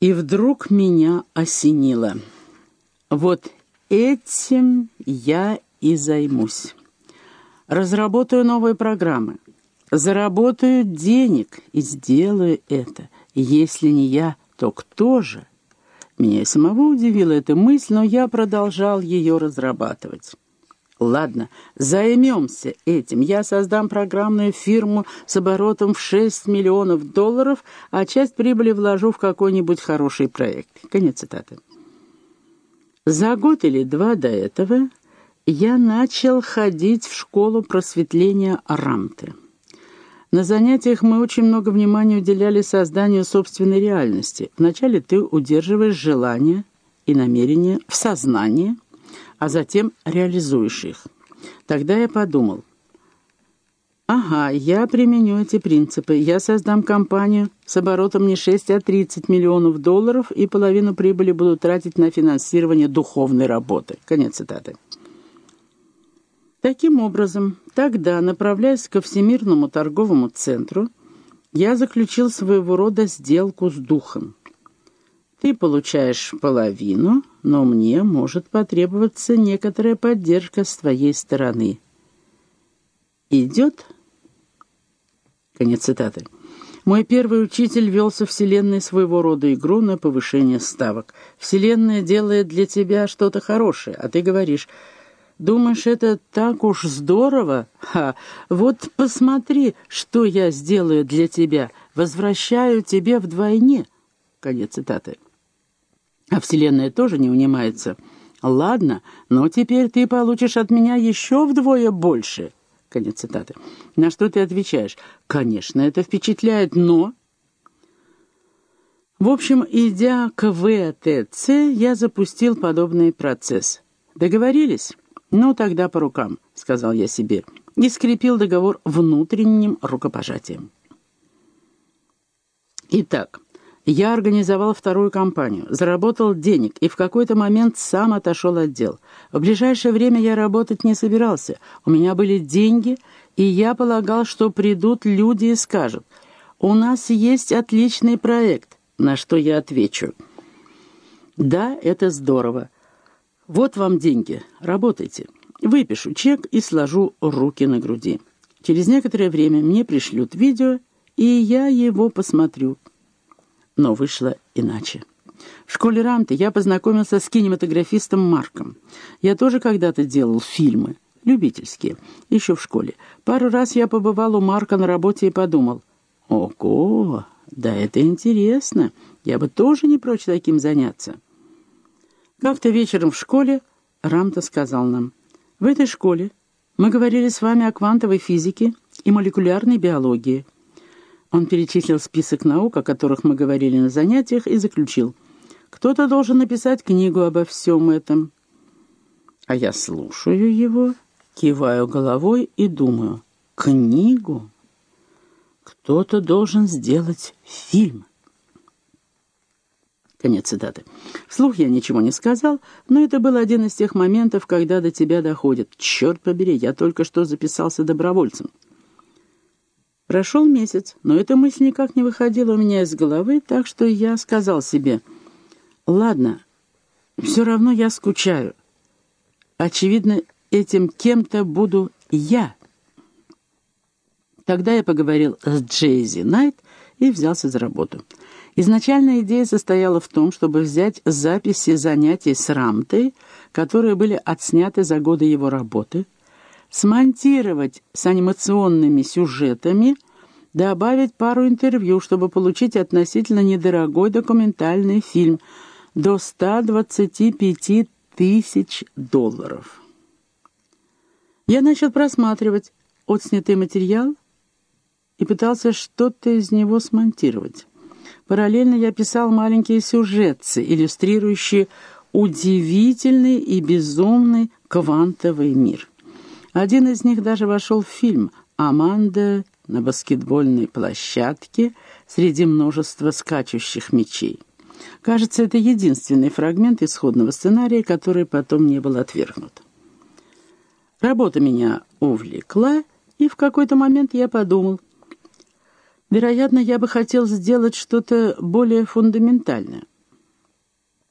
И вдруг меня осенило. Вот этим я и займусь. Разработаю новые программы, заработаю денег и сделаю это. Если не я, то кто же? Меня и самого удивила эта мысль, но я продолжал ее разрабатывать. Ладно, займемся этим. Я создам программную фирму с оборотом в 6 миллионов долларов, а часть прибыли вложу в какой-нибудь хороший проект. Конец цитаты. За год или два до этого я начал ходить в школу просветления Рамты. На занятиях мы очень много внимания уделяли созданию собственной реальности. Вначале ты удерживаешь желания и намерения в сознании – а затем реализуешь их. Тогда я подумал, ага, я применю эти принципы, я создам компанию с оборотом не 6, а 30 миллионов долларов и половину прибыли буду тратить на финансирование духовной работы. Конец цитаты. Таким образом, тогда, направляясь ко Всемирному торговому центру, я заключил своего рода сделку с духом. Ты получаешь половину, но мне может потребоваться некоторая поддержка с твоей стороны. Идет? Конец цитаты. Мой первый учитель вел со Вселенной своего рода игру на повышение ставок. Вселенная делает для тебя что-то хорошее, а ты говоришь, думаешь, это так уж здорово? Ха, вот посмотри, что я сделаю для тебя, возвращаю тебе вдвойне. Конец цитаты. А Вселенная тоже не унимается. «Ладно, но теперь ты получишь от меня еще вдвое больше». Конец цитаты. На что ты отвечаешь? «Конечно, это впечатляет, но...» В общем, идя к ВТЦ, я запустил подобный процесс. Договорились? Ну, тогда по рукам, сказал я себе, и скрепил договор внутренним рукопожатием. Итак, я организовал вторую компанию, заработал денег и в какой-то момент сам отошел от дел. В ближайшее время я работать не собирался. У меня были деньги, и я полагал, что придут люди и скажут, «У нас есть отличный проект», на что я отвечу. «Да, это здорово. Вот вам деньги, работайте. Выпишу чек и сложу руки на груди. Через некоторое время мне пришлют видео, и я его посмотрю» но вышло иначе. В школе Рамты я познакомился с кинематографистом Марком. Я тоже когда-то делал фильмы, любительские, еще в школе. Пару раз я побывал у Марка на работе и подумал, «Ого, да это интересно, я бы тоже не прочь таким заняться». Как-то вечером в школе Рамта сказал нам, «В этой школе мы говорили с вами о квантовой физике и молекулярной биологии». Он перечислил список наук, о которых мы говорили на занятиях, и заключил. «Кто-то должен написать книгу обо всем этом». А я слушаю его, киваю головой и думаю. «Книгу? Кто-то должен сделать фильм». Конец цитаты. Вслух я ничего не сказал, но это был один из тех моментов, когда до тебя доходит. Черт побери, я только что записался добровольцем. Прошел месяц, но эта мысль никак не выходила у меня из головы, так что я сказал себе, «Ладно, все равно я скучаю. Очевидно, этим кем-то буду я». Тогда я поговорил с Джейзи Найт и взялся за работу. Изначальная идея состояла в том, чтобы взять записи занятий с Рамтой, которые были отсняты за годы его работы, смонтировать с анимационными сюжетами, добавить пару интервью, чтобы получить относительно недорогой документальный фильм до 125 тысяч долларов. Я начал просматривать отснятый материал и пытался что-то из него смонтировать. Параллельно я писал маленькие сюжетцы, иллюстрирующие удивительный и безумный квантовый мир. Один из них даже вошел в фильм «Аманда на баскетбольной площадке среди множества скачущих мячей». Кажется, это единственный фрагмент исходного сценария, который потом не был отвергнут. Работа меня увлекла, и в какой-то момент я подумал, вероятно, я бы хотел сделать что-то более фундаментальное.